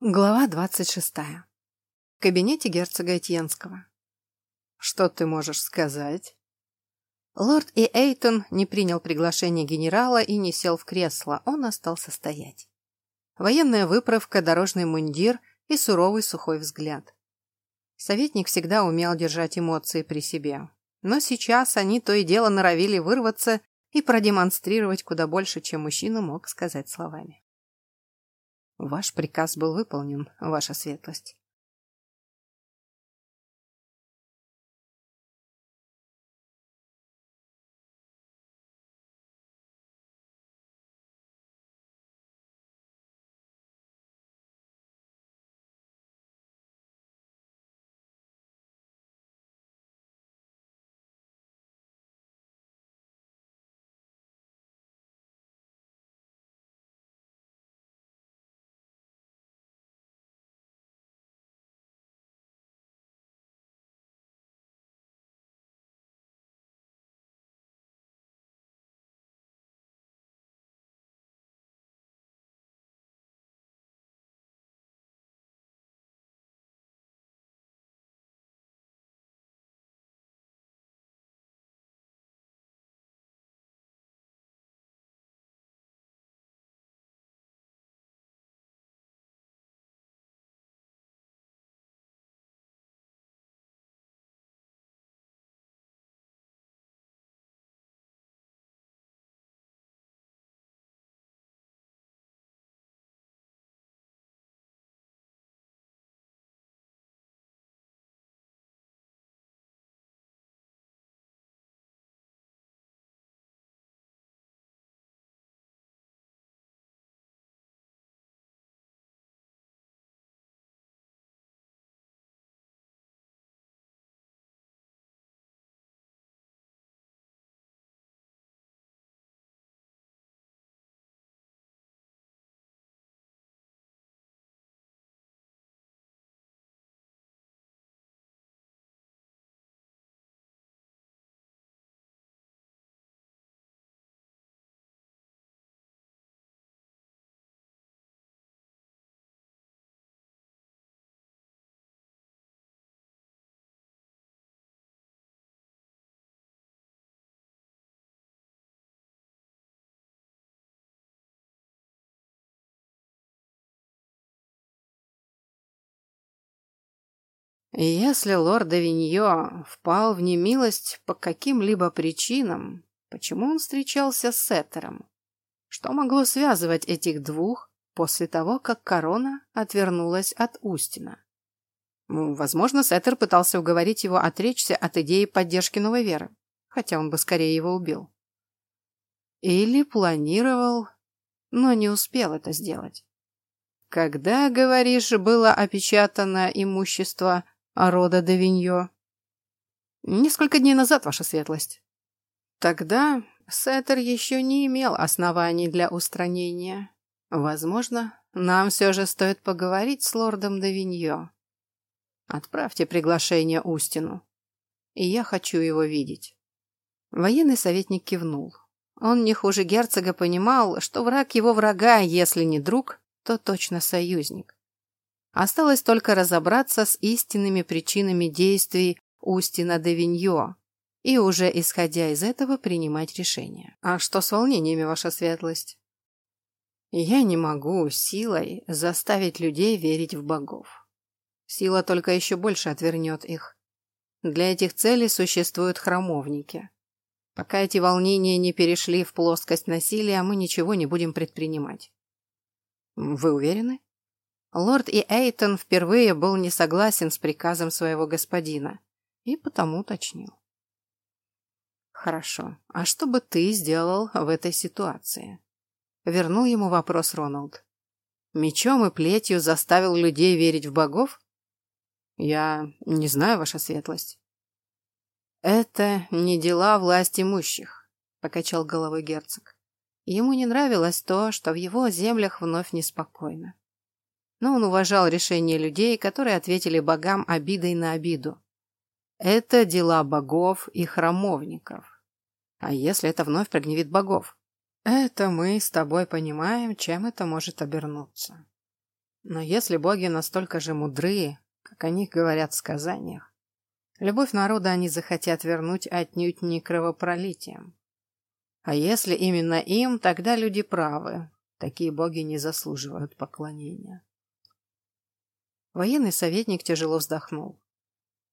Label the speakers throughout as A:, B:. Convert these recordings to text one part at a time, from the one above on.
A: Глава двадцать шестая. В кабинете герцога Этьенского.
B: «Что ты можешь сказать?»
A: Лорд и Эйтон не принял приглашение генерала и не сел в кресло, он остался стоять. Военная выправка, дорожный мундир и суровый сухой взгляд. Советник всегда умел держать эмоции при себе, но сейчас они то и дело норовили вырваться и продемонстрировать куда больше, чем мужчина мог сказать словами. Ваш приказ был выполнен, ваша светлость. Если лорд Авиньо впал в немилость по каким-либо причинам, почему он встречался с Сеттером? Что могло связывать этих двух после того, как корона отвернулась от Устина? Ну, возможно, Сеттер пытался уговорить его отречься от идеи поддержки новой веры, хотя он бы скорее его убил. Или планировал, но не успел это сделать. Когда, говоришь, было опечатано имущество а рода Девиньо? Несколько дней назад, ваша светлость. Тогда Сеттер еще не имел оснований для устранения. Возможно, нам все же стоит поговорить с лордом Девиньо. Отправьте приглашение Устину. И я хочу его видеть. Военный советник кивнул. Он не хуже герцога понимал, что враг его врага, если не друг, то точно союзник. Осталось только разобраться с истинными причинами действий Устина де Виньо и уже исходя из этого принимать решение. А что с волнениями, ваша светлость? Я не могу силой заставить людей верить в богов. Сила только еще больше отвернет их. Для этих целей существуют храмовники. Пока эти волнения не перешли в плоскость насилия, мы ничего не будем предпринимать. Вы уверены? Лорд и Эйтон впервые был не согласен с приказом своего господина и потому уточнил. «Хорошо. А что бы ты сделал в этой ситуации?» Вернул ему вопрос Роналд. «Мечом и плетью заставил людей верить в богов?» «Я не знаю, ваша светлость». «Это не дела власть имущих», — покачал головой герцог. Ему не нравилось то, что в его землях вновь неспокойно но он уважал решения людей, которые ответили богам обидой на обиду. Это дела богов и храмовников. А если это вновь прогневит богов? Это мы с тобой понимаем, чем это может обернуться. Но если боги настолько же мудрые, как о них говорят в сказаниях, любовь народа они захотят вернуть отнюдь не кровопролитием. А если именно им, тогда люди правы. Такие боги не заслуживают поклонения. Военный советник тяжело вздохнул.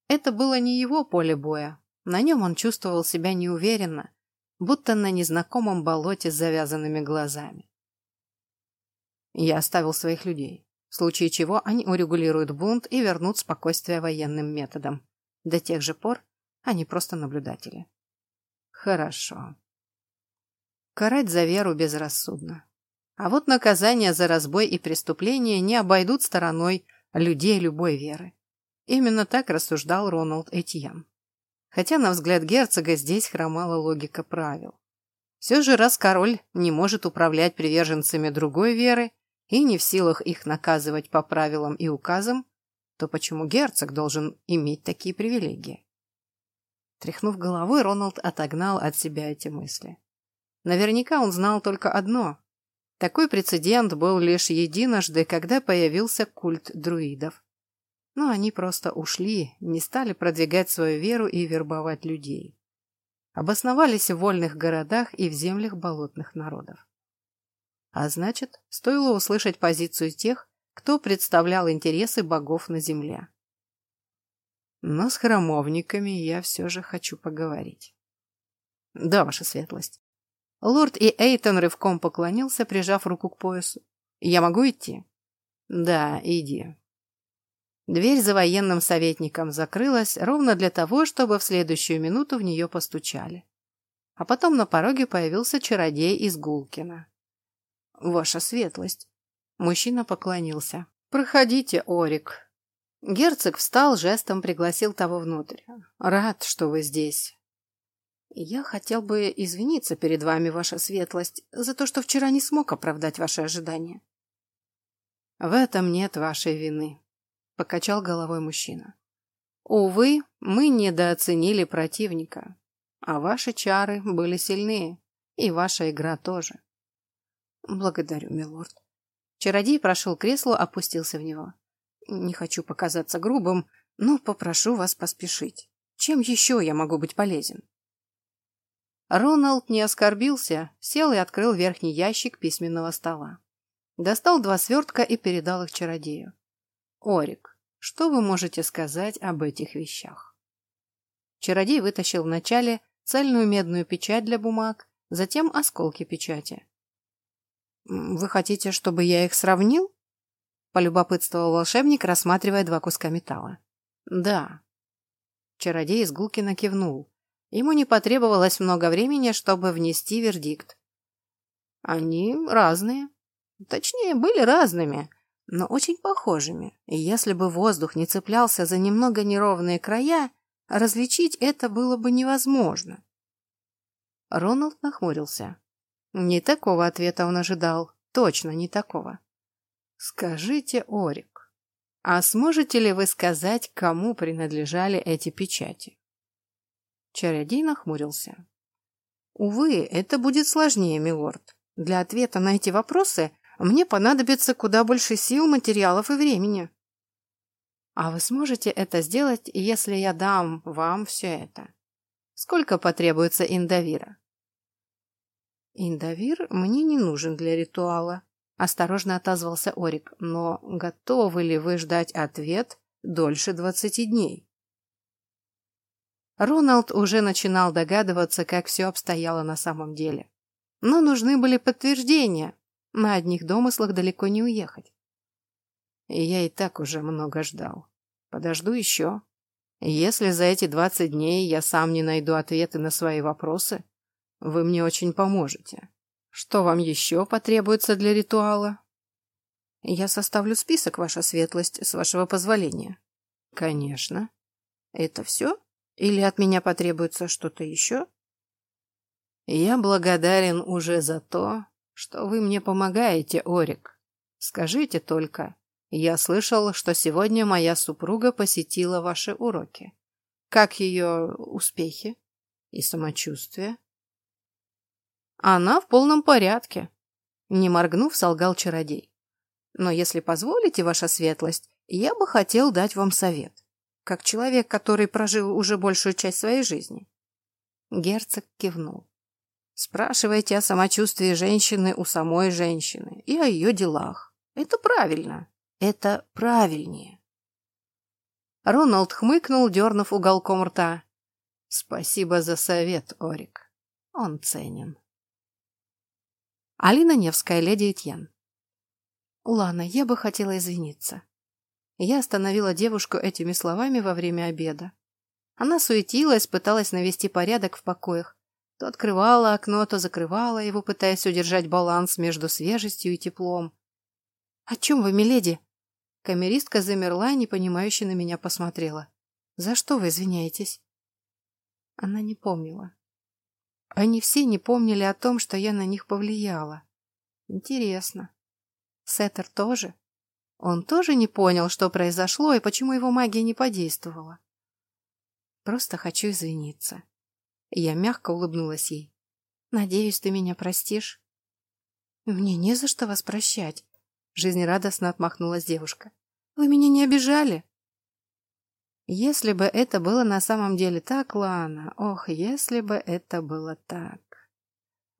A: Это было не его поле боя. На нем он чувствовал себя неуверенно, будто на незнакомом болоте с завязанными глазами. Я оставил своих людей, в случае чего они урегулируют бунт и вернут спокойствие военным методом. До тех же пор они просто наблюдатели. Хорошо. Карать за веру безрассудно. А вот наказания за разбой и преступления не обойдут стороной людей любой веры. Именно так рассуждал Роналд Этьян. Хотя, на взгляд герцога, здесь хромала логика правил. Все же, раз король не может управлять приверженцами другой веры и не в силах их наказывать по правилам и указам, то почему герцог должен иметь такие привилегии? Тряхнув головой, Роналд отогнал от себя эти мысли. Наверняка он знал только одно. Такой прецедент был лишь единожды, когда появился культ друидов но они просто ушли, не стали продвигать свою веру и вербовать людей. Обосновались в вольных городах и в землях болотных народов. А значит, стоило услышать позицию тех, кто представлял интересы богов на земле. Но с храмовниками я все же хочу поговорить. Да, ваша светлость. Лорд и Эйтон рывком поклонился, прижав руку к поясу. Я могу идти? Да, иди. Дверь за военным советником закрылась ровно для того, чтобы в следующую минуту в нее постучали. А потом на пороге появился чародей из Гулкина. «Ваша светлость!» Мужчина поклонился. «Проходите, Орик». Герцог встал, жестом пригласил того внутрь. «Рад, что вы здесь». «Я хотел бы извиниться перед вами, ваша светлость, за то, что вчера не смог оправдать ваши ожидания». «В этом нет вашей вины», — покачал головой мужчина. «Увы, мы недооценили противника, а ваши чары были сильнее, и ваша игра тоже». «Благодарю, милорд». Чародей прошел к креслу, опустился в него. «Не хочу показаться грубым, но попрошу вас поспешить. Чем еще я могу быть полезен?» Роналд не оскорбился, сел и открыл верхний ящик письменного стола. Достал два свертка и передал их чародею. Орик, что вы можете сказать об этих вещах? Чародей вытащил вначале цельную медную печать для бумаг, затем осколки печати. «Вы хотите, чтобы я их сравнил?» – полюбопытствовал волшебник, рассматривая два куска металла. «Да». Чародей из Гулкина кивнул. Ему не потребовалось много времени, чтобы внести вердикт. «Они разные. Точнее, были разными, но очень похожими, и если бы воздух не цеплялся за немного неровные края, различить это было бы невозможно. Роналд нахмурился. Не такого ответа он ожидал, точно не такого. «Скажите, Орик, а сможете ли вы сказать, кому принадлежали эти печати?» Чародей нахмурился. «Увы, это будет сложнее, милорд. Для ответа на эти вопросы мне понадобится куда больше сил, материалов и времени. А вы сможете это сделать, если я дам вам все это? Сколько потребуется индовира? Индовир мне не нужен для ритуала, осторожно отозвался Орик, но готовы ли вы ждать ответ дольше двадцати дней? Роналд уже начинал догадываться, как все обстояло на самом деле. Но нужны были подтверждения, на одних домыслах далеко не уехать. Я и так уже много ждал. Подожду еще. Если за эти двадцать дней я сам не найду ответы на свои вопросы, вы мне очень поможете. Что вам еще потребуется для ритуала? Я составлю список, ваша светлость, с вашего позволения. Конечно. Это все? Или от меня потребуется что-то еще? Я благодарен уже за то, что вы мне помогаете, Орик. Скажите только, я слышал, что сегодня моя супруга посетила ваши уроки. Как ее успехи и самочувствие? Она в полном порядке. Не моргнув, солгал чародей. Но если позволите, ваша светлость, я бы хотел дать вам совет, как человек, который прожил уже большую часть своей жизни. Герцог кивнул. Спрашивайте о самочувствии женщины у самой женщины и о ее делах. Это правильно. Это правильнее. Роналд хмыкнул, дернув уголком рта. Спасибо за совет, Орик. Он ценен. Алина Невская, леди Этьен. Лана, я бы хотела извиниться. Я остановила девушку этими словами во время обеда. Она суетилась, пыталась навести порядок в покоях. То открывала окно, то закрывала его, пытаясь удержать баланс между свежестью и теплом. «О чем вы, миледи?» Камеристка замерла, непонимающе на меня посмотрела. «За что вы извиняетесь?» Она не помнила. Они все не помнили о том, что я на них повлияла. Интересно. Сеттер тоже? Он тоже не понял, что произошло и почему его магия не подействовала. Просто хочу извиниться. Я мягко улыбнулась ей. Надеюсь, ты меня простишь? Мне не за что вас прощать. Жизнерадостно отмахнулась девушка. Вы меня не обижали? Если бы это было на самом деле так, Лана, ох, если бы это было так.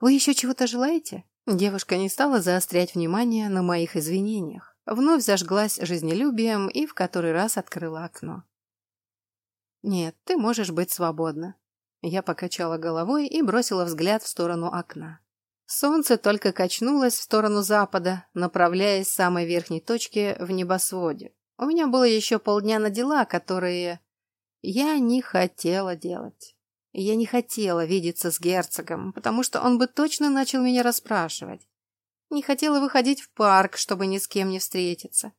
A: Вы еще чего-то желаете? Девушка не стала заострять внимание на моих извинениях. Вновь зажглась жизнелюбием и в который раз открыла окно. «Нет, ты можешь быть свободна». Я покачала головой и бросила взгляд в сторону окна. Солнце только качнулось в сторону запада, направляясь с самой верхней точки в небосводе. У меня было еще полдня на дела, которые я не хотела делать. Я не хотела видеться с герцогом, потому что он бы точно начал меня расспрашивать. Не хотела выходить в парк, чтобы ни с кем не встретиться.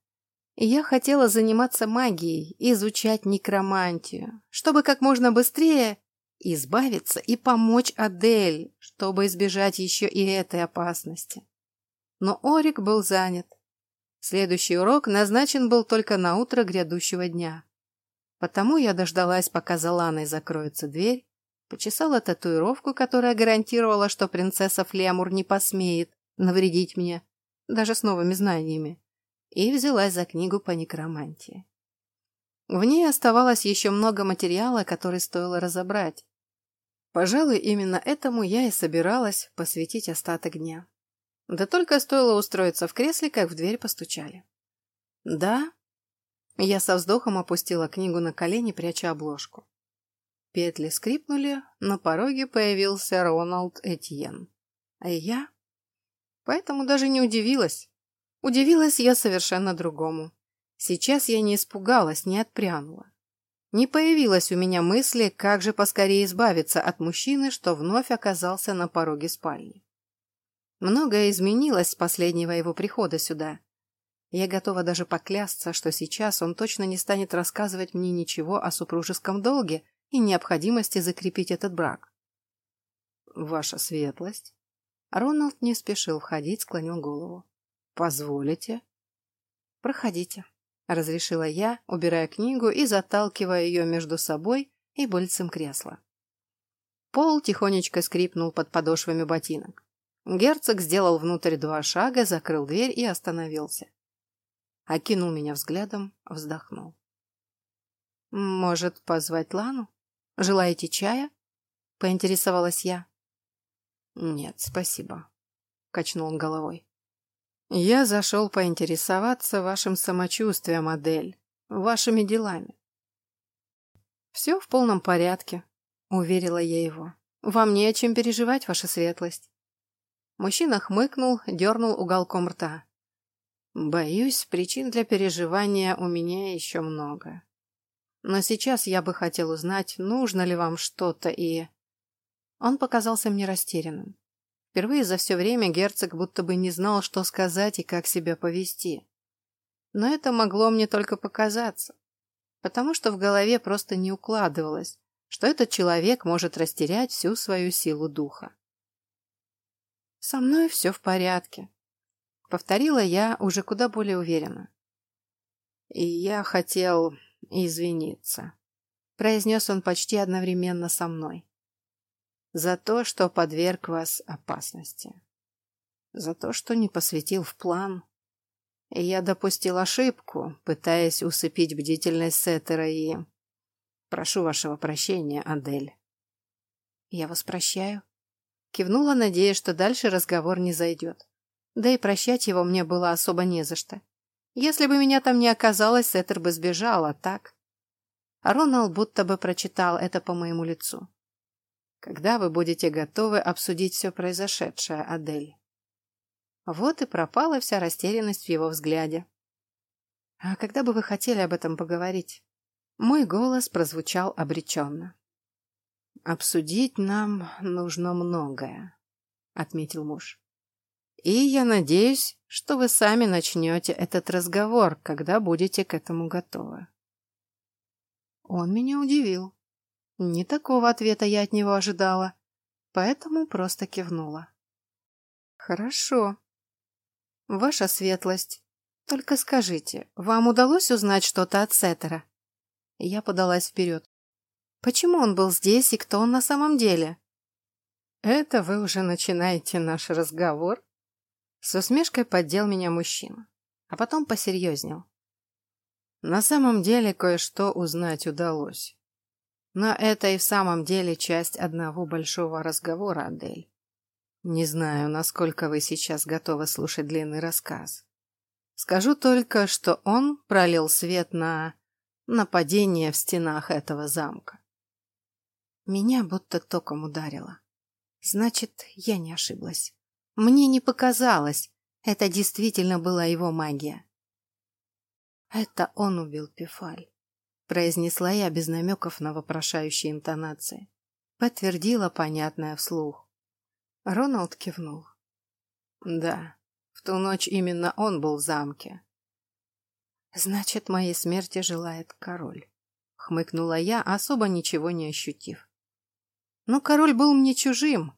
A: Я хотела заниматься магией, изучать некромантию, чтобы как можно быстрее избавиться и помочь Адель, чтобы избежать еще и этой опасности. Но Орик был занят. Следующий урок назначен был только на утро грядущего дня. Потому я дождалась, пока за Ланой закроется дверь, Почесала татуировку, которая гарантировала, что принцесса Флемур не посмеет навредить мне, даже с новыми знаниями, и взялась за книгу по некромантии. В ней оставалось еще много материала, который стоило разобрать. Пожалуй, именно этому я и собиралась посвятить остаток дня. Да только стоило устроиться в кресле, как в дверь постучали. «Да?» Я со вздохом опустила книгу на колени, пряча обложку. Петли скрипнули, на пороге появился Роналд Этьен. А я? Поэтому даже не удивилась. Удивилась я совершенно другому. Сейчас я не испугалась, не отпрянула. Не появилось у меня мысли, как же поскорее избавиться от мужчины, что вновь оказался на пороге спальни. Многое изменилось с последнего его прихода сюда. Я готова даже поклясться, что сейчас он точно не станет рассказывать мне ничего о супружеском долге, и необходимости закрепить этот брак. Ваша светлость. Роналд не спешил входить, склонил голову. Позволите? Проходите, разрешила я, убирая книгу и заталкивая ее между собой и больцем кресла. Пол тихонечко скрипнул под подошвами ботинок. Герцог сделал внутрь два шага, закрыл дверь и остановился. Окинул меня взглядом, вздохнул. «Может, позвать Лану?» Желаете чая? Поинтересовалась я. Нет, спасибо. Качнул он головой. Я зашел поинтересоваться вашим самочувствием, модель, вашими делами. Все в полном порядке, уверила я его. Вам не о чем переживать, ваша светлость. Мужчина хмыкнул, дернул уголком рта. Боюсь, причин для переживания у меня еще много. Но сейчас я бы хотел узнать, нужно ли вам что-то и... Он показался мне растерянным. Впервые за все время герцог будто бы не знал, что сказать и как себя повести. Но это могло мне только показаться, потому что в голове просто не укладывалось, что этот человек может растерять всю свою силу духа. «Со мной все в порядке», — повторила я уже куда более уверенно. «И я хотел извиниться», — произнес он почти одновременно со мной. «За то, что подверг вас опасности. За то, что не посвятил в план. Я допустил ошибку, пытаясь усыпить бдительность Сеттера и... Прошу вашего прощения, Адель. Я вас прощаю. Кивнула, надеясь, что дальше разговор не зайдет. Да и прощать его мне было особо не за что. Если бы меня там не оказалось, Сеттер бы сбежал, а так... Роналд будто бы прочитал это по моему лицу. Когда вы будете готовы обсудить все произошедшее, Адель? Вот и пропала вся растерянность в его взгляде. А когда бы вы хотели об этом поговорить? Мой голос прозвучал обреченно. «Обсудить нам нужно многое», — отметил муж. «И я надеюсь, что вы сами начнете этот разговор, когда будете к этому готовы». Он меня удивил. Не такого ответа я от него ожидала, поэтому просто кивнула. «Хорошо. Ваша светлость, только скажите, вам удалось узнать что-то от Сеттера?» Я подалась вперед. «Почему он был здесь и кто он на самом деле?» «Это вы уже начинаете наш разговор?» С усмешкой поддел меня мужчина, а потом посерьезнел. На самом деле кое-что узнать удалось. Но это и в самом деле часть одного большого разговора, Адель. Не знаю, насколько вы сейчас готовы слушать длинный рассказ. Скажу только, что он пролил свет на нападение в стенах этого замка. Меня будто током ударило. Значит, я не ошиблась. Мне не показалось. Это действительно была его магия. Это он убил Пифаль произнесла я без намеков на вопрошающие интонации. Подтвердила понятное вслух. Роналд кивнул. Да, в ту ночь именно он был в замке. Значит, моей смерти желает король. Хмыкнула я, особо ничего не ощутив. Но король был мне чужим.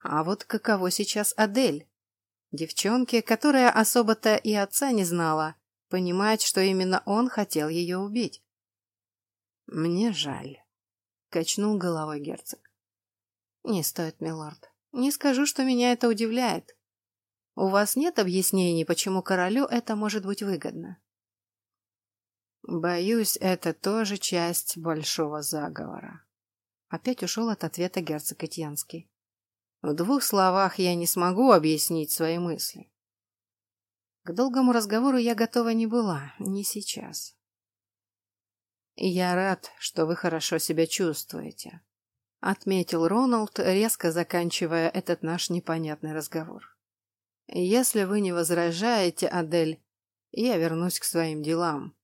A: А вот каково сейчас Адель? Девчонке, которая особо-то и отца не знала, понимать, что именно он хотел ее убить. «Мне жаль», — качнул головой герцог. «Не стоит, милорд. Не скажу, что меня это удивляет. У вас нет объяснений, почему королю это может быть выгодно?» «Боюсь, это тоже часть большого заговора». Опять ушел от ответа герцог Этьянский. В двух словах я не смогу объяснить свои мысли. К долгому разговору я готова не была, не сейчас. «Я рад, что вы хорошо себя чувствуете», — отметил Роналд, резко заканчивая этот наш непонятный разговор. «Если вы не возражаете, Адель, я вернусь к своим делам».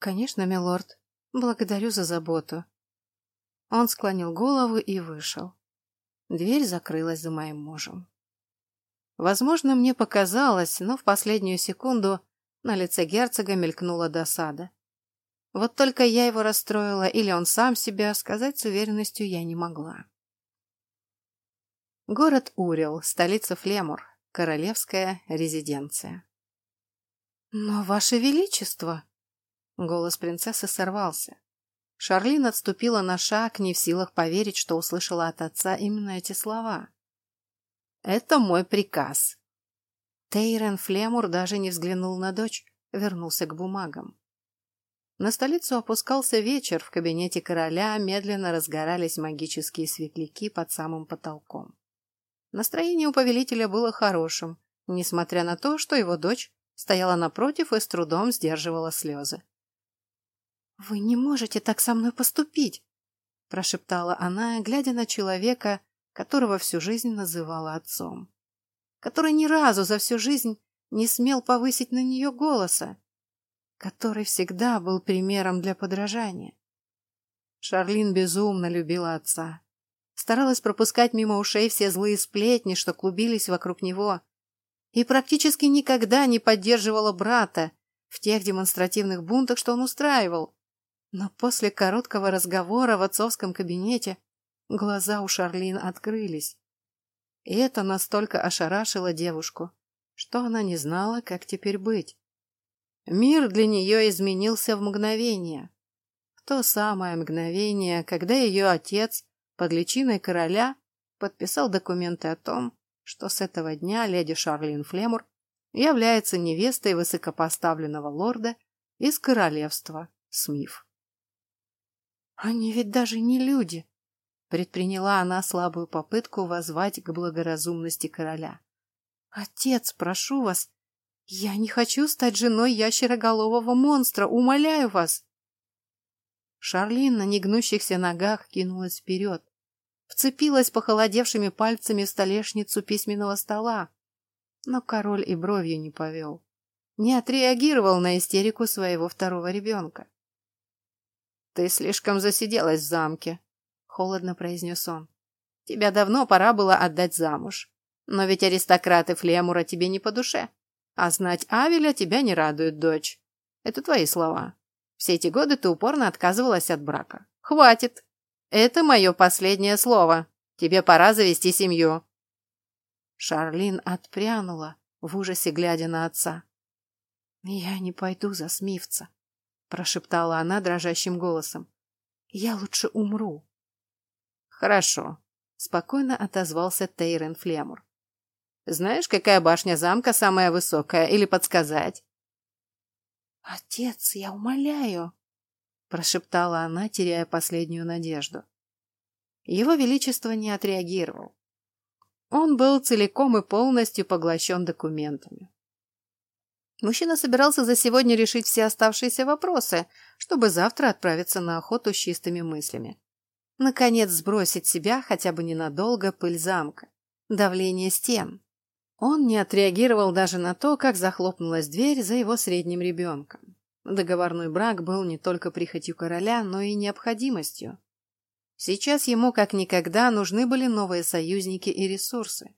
A: «Конечно, милорд. Благодарю за заботу». Он склонил голову и вышел. Дверь закрылась за моим мужем. Возможно, мне показалось, но в последнюю секунду на лице герцога мелькнула досада. Вот только я его расстроила, или он сам себя, сказать с уверенностью я не могла. Город Урил, столица Флемур, королевская резиденция. «Но, Ваше Величество!» Голос принцессы сорвался. Шарлин отступила на шаг, не в силах поверить, что услышала от отца именно эти слова. «Это мой приказ». Тейрен Флемур даже не взглянул на дочь, вернулся к бумагам. На столицу опускался вечер, в кабинете короля медленно разгорались магические светляки под самым потолком. Настроение у повелителя было хорошим, несмотря на то, что его дочь стояла напротив и с трудом сдерживала слезы. «Вы не можете так со мной поступить!» прошептала она, глядя на человека, которого всю жизнь называла отцом, который ни разу за всю жизнь не смел повысить на нее голоса, который всегда был примером для подражания. Шарлин безумно любила отца. Старалась пропускать мимо ушей все злые сплетни, что клубились вокруг него, и практически никогда не поддерживала брата в тех демонстративных бунтах, что он устраивал. Но после короткого разговора в отцовском кабинете глаза у Шарлин открылись. И это настолько ошарашило девушку, что она не знала, как теперь быть. Мир для нее изменился в мгновение. В то самое мгновение, когда ее отец под личиной короля подписал документы о том, что с этого дня леди Шарлин Флемур является невестой высокопоставленного лорда из королевства Смиф. «Они ведь даже не люди!» Предприняла она слабую попытку возвать к благоразумности короля. «Отец, прошу вас, я не хочу стать женой ящероголового монстра, умоляю вас!» Шарлин на негнущихся ногах кинулась вперед, вцепилась похолодевшими пальцами в столешницу письменного стола, но король и бровью не повел, не отреагировал на истерику своего второго ребенка. «Ты слишком засиделась в замке», — холодно произнес он. «Тебя давно пора было отдать замуж. Но ведь аристократы Флемура тебе не по душе. А знать Авеля тебя не радует, дочь. Это твои слова. Все эти годы ты упорно отказывалась от брака. Хватит. Это мое последнее слово. Тебе пора завести семью». Шарлин отпрянула, в ужасе глядя на отца. «Я не пойду за Смивца», прошептала она дрожащим голосом. Я лучше умру. Хорошо, спокойно отозвался Тейрен Флемур. Знаешь, какая башня замка самая высокая, или подсказать? Отец, я умоляю, прошептала она, теряя последнюю надежду. Его величество не отреагировал. Он был целиком и полностью поглощен документами. Мужчина собирался за сегодня решить все оставшиеся вопросы, чтобы завтра отправиться на охоту с чистыми мыслями. Наконец сбросить себя хотя бы ненадолго пыль замка, давление стен. Он не отреагировал даже на то, как захлопнулась дверь за его средним ребенком. Договорной брак был не только прихотью короля, но и необходимостью. Сейчас ему как никогда нужны были новые союзники и ресурсы.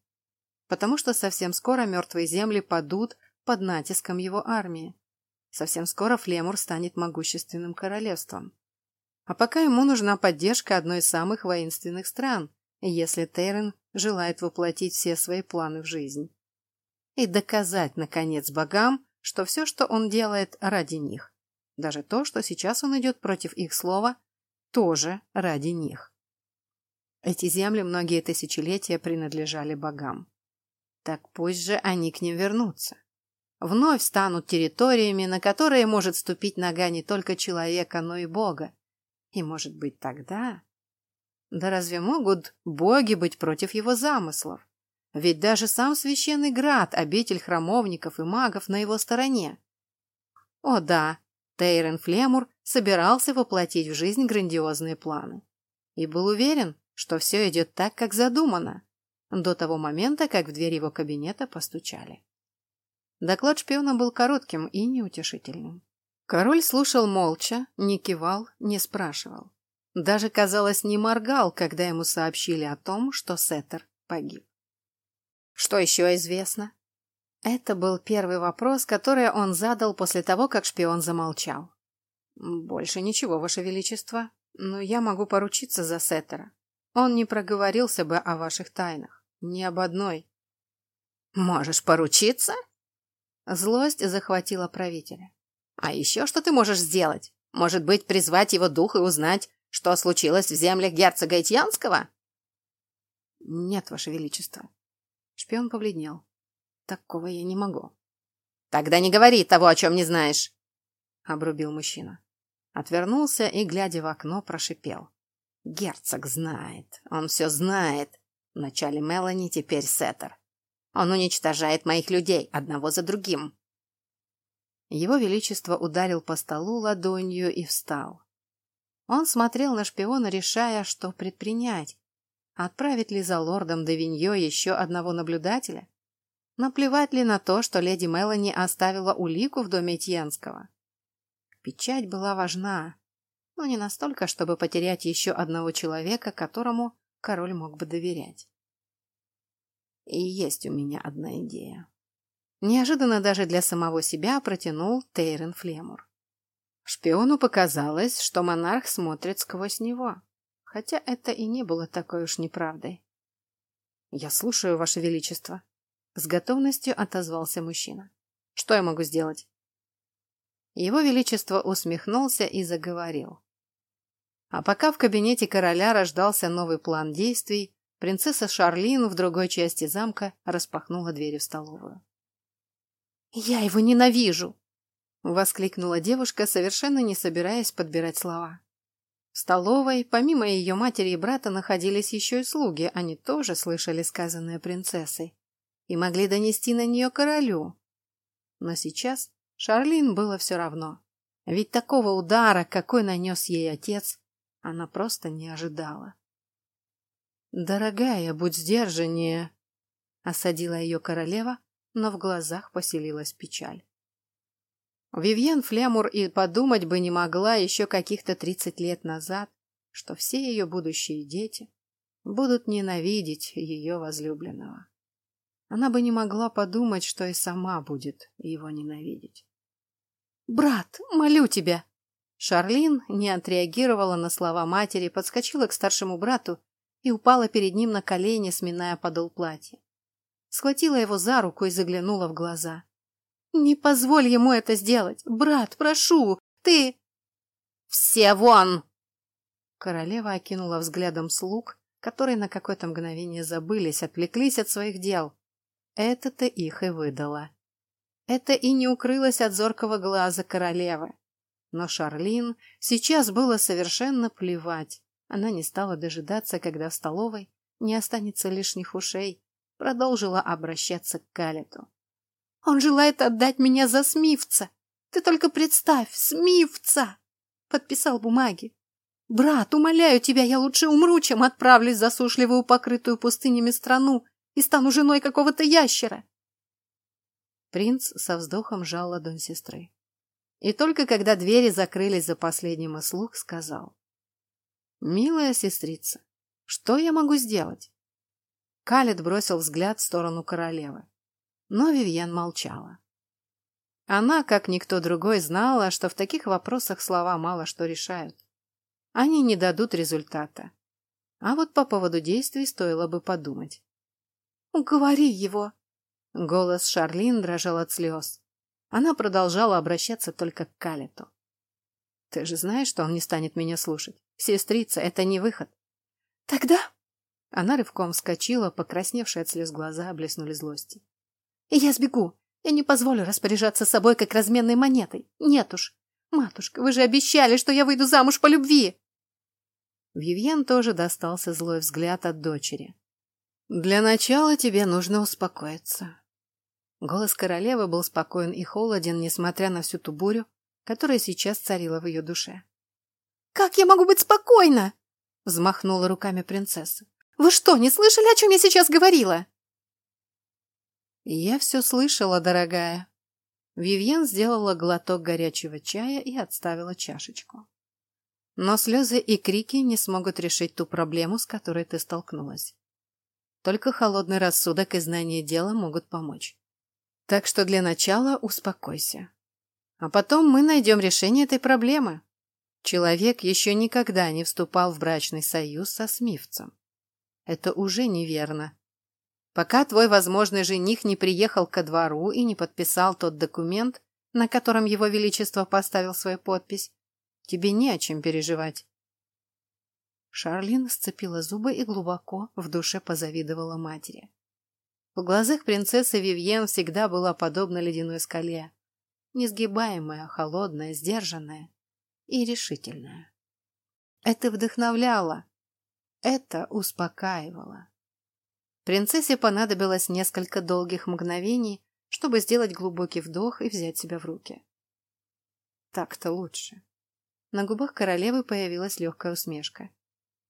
A: Потому что совсем скоро мертвые земли падут под натиском его армии. Совсем скоро Флемур станет могущественным королевством. А пока ему нужна поддержка одной из самых воинственных стран, если Тейрен желает воплотить все свои планы в жизнь. И доказать, наконец, богам, что все, что он делает, ради них. Даже то, что сейчас он идет против их слова, тоже ради них. Эти земли многие тысячелетия принадлежали богам. Так пусть же они к ним вернутся вновь станут территориями, на которые может ступить нога не только человека, но и Бога. И, может быть, тогда... Да разве могут боги быть против его замыслов? Ведь даже сам священный град, обитель храмовников и магов на его стороне. О да, Тейрен Флемур собирался воплотить в жизнь грандиозные планы. И был уверен, что все идет так, как задумано, до того момента, как в дверь его кабинета постучали. Доклад шпиона был коротким и неутешительным. Король слушал молча, не кивал, не спрашивал. Даже, казалось, не моргал, когда ему сообщили о том, что Сеттер погиб. Что еще известно? Это был первый вопрос, который он задал после того, как шпион замолчал. «Больше ничего, Ваше Величество, но я могу поручиться за Сеттера. Он не проговорился бы о ваших тайнах, ни об одной». «Можешь поручиться?» Злость захватила правителя. «А еще что ты можешь сделать? Может быть, призвать его дух и узнать, что случилось в землях герцога Итьянского?» «Нет, ваше величество». Шпион побледнел. «Такого я не могу». «Тогда не говори того, о чем не знаешь!» Обрубил мужчина. Отвернулся и, глядя в окно, прошипел. «Герцог знает. Он все знает. Вначале Мелани, теперь Сеттер. Он уничтожает моих людей, одного за другим. Его Величество ударил по столу ладонью и встал. Он смотрел на шпиона, решая, что предпринять. Отправить ли за лордом Давиньо еще одного наблюдателя? Наплевать ли на то, что леди Мелани оставила улику в доме Тьенского? Печать была важна, но не настолько, чтобы потерять еще одного человека, которому король мог бы доверять. И есть у меня одна идея. Неожиданно даже для самого себя протянул Тейрен Флемур. Шпиону показалось, что монарх смотрит сквозь него, хотя это и не было такой уж неправдой. «Я слушаю, Ваше Величество», — с готовностью отозвался мужчина. «Что я могу сделать?» Его Величество усмехнулся и заговорил. А пока в кабинете короля рождался новый план действий, Принцесса Шарлин в другой части замка распахнула дверь в столовую. «Я его ненавижу!» — воскликнула девушка, совершенно не собираясь подбирать слова. В столовой, помимо ее матери и брата, находились еще и слуги, они тоже слышали сказанное принцессой и могли донести на нее королю. Но сейчас Шарлин было все равно, ведь такого удара, какой нанес ей отец, она просто не ожидала. «Дорогая, будь сдержаннее!» — осадила ее королева, но в глазах поселилась печаль. Вивьен Флемур и подумать бы не могла еще каких-то тридцать лет назад, что все ее будущие дети будут ненавидеть ее возлюбленного. Она бы не могла подумать, что и сама будет его ненавидеть. «Брат, молю тебя!» Шарлин не отреагировала на слова матери, подскочила к старшему брату и упала перед ним на колени, сминая подол платья. Схватила его за руку и заглянула в глаза. «Не позволь ему это сделать! Брат, прошу! Ты...» «Все вон!» Королева окинула взглядом слуг, которые на какое-то мгновение забылись, отвлеклись от своих дел. Это-то их и выдало. Это и не укрылось от зоркого глаза королевы. Но Шарлин сейчас было совершенно плевать. Она не стала дожидаться, когда в столовой не останется лишних ушей, продолжила обращаться к Калету. «Он желает отдать меня за Смивца! Ты только представь, Смивца!» Подписал бумаги. «Брат, умоляю тебя, я лучше умру, чем отправлюсь в засушливую покрытую пустынями страну и стану женой какого-то ящера!» Принц со вздохом сжал ладонь сестры. И только когда двери закрылись за последним из слуг, сказал. «Милая сестрица, что я могу сделать?» Калет бросил взгляд в сторону королевы. Но Вивьен молчала. Она, как никто другой, знала, что в таких вопросах слова мало что решают. Они не дадут результата. А вот по поводу действий стоило бы подумать. «Уговори его!» Голос Шарлин дрожал от слез. Она продолжала обращаться только к Калету. «Ты же знаешь, что он не станет меня слушать. Сестрица, это не выход». «Тогда...» Она рывком вскочила, покрасневшие от слез глаза блеснули злости. «Я сбегу. Я не позволю распоряжаться собой, как разменной монетой. Нет уж. Матушка, вы же обещали, что я выйду замуж по любви!» Вивьен тоже достался злой взгляд от дочери. «Для начала тебе нужно успокоиться». Голос королевы был спокоен и холоден, несмотря на всю ту бурю, которая сейчас царила в ее душе. «Как я могу быть спокойна?» — взмахнула руками принцесса. «Вы что, не слышали, о чем я сейчас говорила?» «Я все слышала, дорогая». Вивьен сделала глоток горячего чая и отставила чашечку. Но слезы и крики не смогут решить ту проблему, с которой ты столкнулась. Только холодный рассудок и знание дела могут помочь. Так что для начала успокойся. А потом мы найдем решение этой проблемы. Человек еще никогда не вступал в брачный союз со смивцем. Это уже неверно. Пока твой возможный жених не приехал ко двору и не подписал тот документ, на котором его величество поставил свою подпись, тебе не о чем переживать. Шарлин сцепила зубы и глубоко в душе позавидовала матери. В глазах принцессы Вивьен всегда была подобна ледяной скале. Несгибаемая, холодная, сдержанная и решительная. Это вдохновляло, это успокаивало. Принцессе понадобилось несколько долгих мгновений, чтобы сделать глубокий вдох и взять себя в руки. Так-то лучше. На губах королевы появилась легкая усмешка.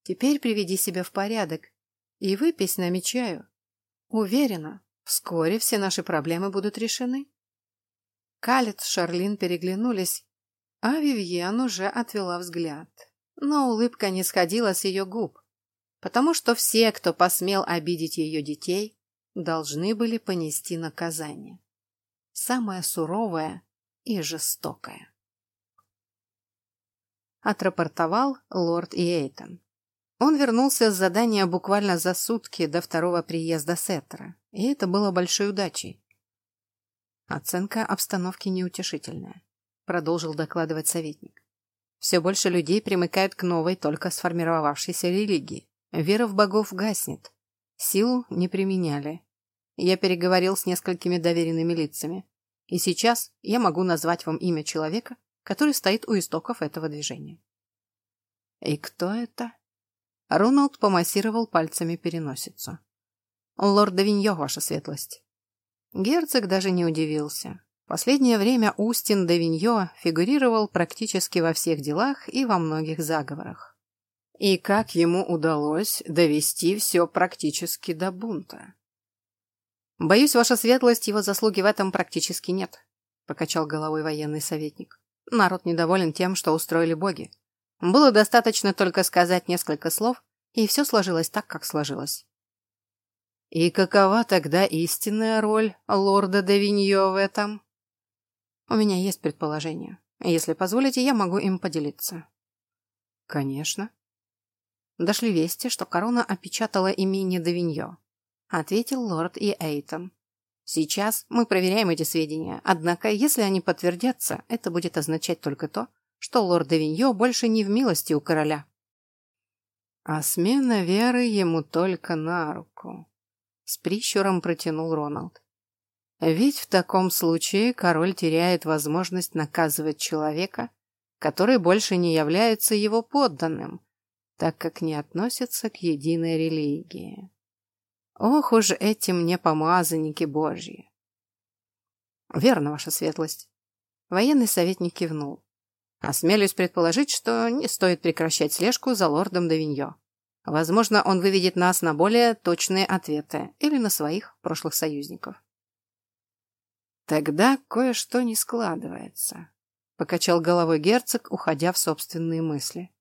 A: Теперь приведи себя в порядок и выпей с нами чаю. Уверена, вскоре все наши проблемы будут решены. Калет с Шарлин переглянулись, а Вивьен уже отвела взгляд. Но улыбка не сходила с ее губ, потому что все, кто посмел обидеть ее детей, должны были понести наказание. Самое суровое и жестокое. Отрапортовал лорд Иейтон. Он вернулся с задания буквально за сутки до второго приезда Сеттера, и это было большой удачей. Оценка обстановки неутешительная, продолжил докладывать советник. Все больше людей примыкают к новой, только сформировавшейся религии. Вера в богов гаснет. Силу не применяли. Я переговорил с несколькими доверенными лицами. И сейчас я могу назвать вам имя человека, который стоит у истоков этого движения. И кто это? Роналд помассировал пальцами переносицу. Лорд Давиньо, ваша светлость. Герцог даже не удивился. Последнее время Устин Давиньо фигурировал практически во всех делах и во многих заговорах. И как ему удалось довести все практически до бунта? «Боюсь, ваша светлость, его заслуги в этом практически нет», — покачал головой военный советник. «Народ недоволен тем, что устроили боги. Было достаточно только сказать несколько слов, и все сложилось так, как сложилось». «И какова тогда истинная роль лорда Давиньо в этом?» «У меня есть предположение. Если позволите, я могу им поделиться». «Конечно». Дошли вести, что корона опечатала имение Давиньо ответил лорд и Эйтон. Сейчас мы проверяем эти сведения, однако, если они подтвердятся, это будет означать только то, что лорд Девиньо больше не в милости у короля. А смена веры ему только на руку. С прищуром протянул Роналд. Ведь в таком случае король теряет возможность наказывать человека, который больше не является его подданным, так как не относится к единой религии. Ох уж эти мне помазанники божьи. Верно, ваша светлость. Военный советник кивнул. Осмелюсь предположить, что не стоит прекращать слежку за лордом Давиньо. Возможно, он выведет нас на более точные ответы или на своих прошлых союзников. Тогда кое-что не складывается, покачал головой герцог, уходя в собственные мысли.